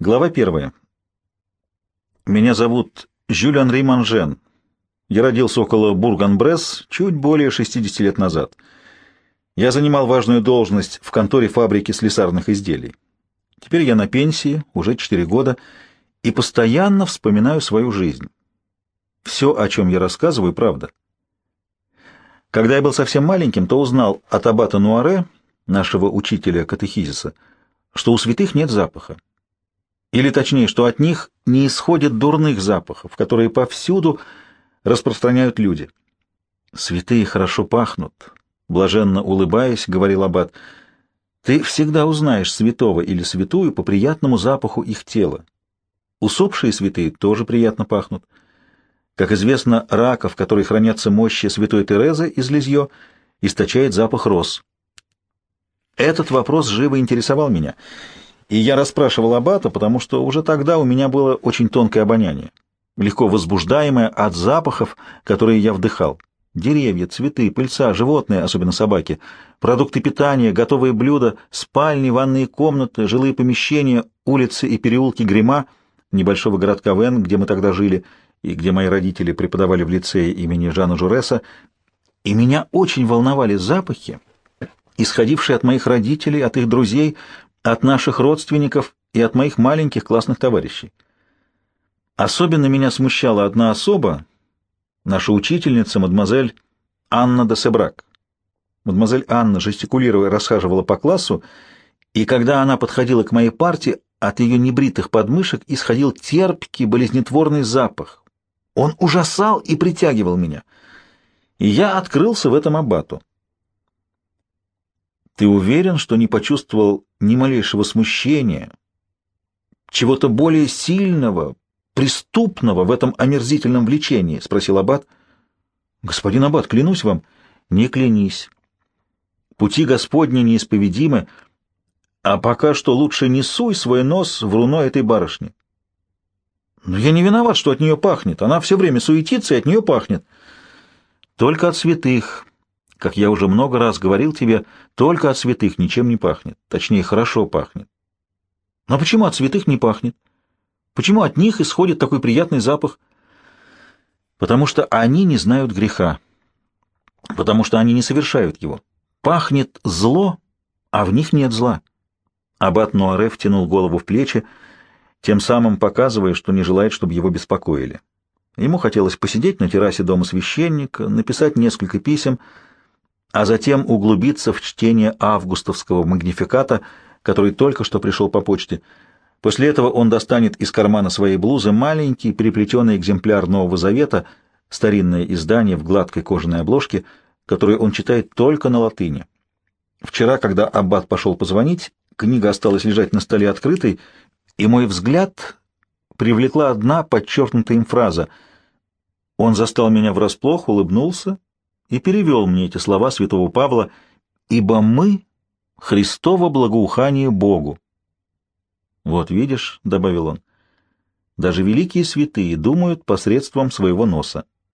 Глава первая. Меня зовут Жюльан Рейманжен. Я родился около Бурган-Бресс чуть более 60 лет назад. Я занимал важную должность в конторе фабрики слесарных изделий. Теперь я на пенсии, уже 4 года, и постоянно вспоминаю свою жизнь. Все, о чем я рассказываю, правда. Когда я был совсем маленьким, то узнал от аббата Нуаре, нашего учителя катехизиса, что у святых нет запаха. Или точнее, что от них не исходит дурных запахов, которые повсюду распространяют люди. «Святые хорошо пахнут», — блаженно улыбаясь, говорил Аббат. «Ты всегда узнаешь святого или святую по приятному запаху их тела. Усопшие святые тоже приятно пахнут. Как известно, раков, которые хранятся мощи святой Терезы из Лизье, источает запах роз. Этот вопрос живо интересовал меня, и я расспрашивал Аббата, потому что уже тогда у меня было очень тонкое обоняние, легко возбуждаемое от запахов, которые я вдыхал. Деревья, цветы, пыльца, животные, особенно собаки, продукты питания, готовые блюда, спальни, ванные комнаты, жилые помещения, улицы и переулки Грима, небольшого городка Вен, где мы тогда жили, и где мои родители преподавали в лицее имени Жана Журеса, и меня очень волновали запахи, исходившие от моих родителей, от их друзей, от наших родственников и от моих маленьких классных товарищей. Особенно меня смущала одна особа, наша учительница, мадемуазель Анна де Себрак. Мадемуазель Анна, жестикулируя, расхаживала по классу, и когда она подходила к моей парте, от ее небритых подмышек исходил терпкий, болезнетворный запах. Он ужасал и притягивал меня. И я открылся в этом аббату. Ты уверен, что не почувствовал ни малейшего смущения, чего-то более сильного, преступного в этом омерзительном влечении? — спросил Аббат. — Господин Аббат, клянусь вам, не клянись. Пути Господни неисповедимы, а пока что лучше не суй свой нос в руно этой барышни. Но я не виноват, что от нее пахнет. Она все время суетится, и от нее пахнет. Только от святых, как я уже много раз говорил тебе, только от святых ничем не пахнет. Точнее, хорошо пахнет. Но почему от святых не пахнет? Почему от них исходит такой приятный запах? Потому что они не знают греха. Потому что они не совершают его. Пахнет зло, а в них нет зла. Аббат Нуаре втянул голову в плечи, тем самым показывая, что не желает, чтобы его беспокоили. Ему хотелось посидеть на террасе дома священника, написать несколько писем, а затем углубиться в чтение августовского магнификата, который только что пришел по почте. После этого он достанет из кармана своей блузы маленький переплетенный экземпляр Нового Завета, старинное издание в гладкой кожаной обложке, которое он читает только на латыни. Вчера, когда Аббат пошел позвонить, книга осталась лежать на столе открытой, и мой взгляд привлекла одна подчеркнутая им фраза. Он застал меня врасплох, улыбнулся и перевел мне эти слова святого Павла «Ибо мы — Христово благоухание Богу». «Вот видишь», — добавил он, — «даже великие святые думают посредством своего носа».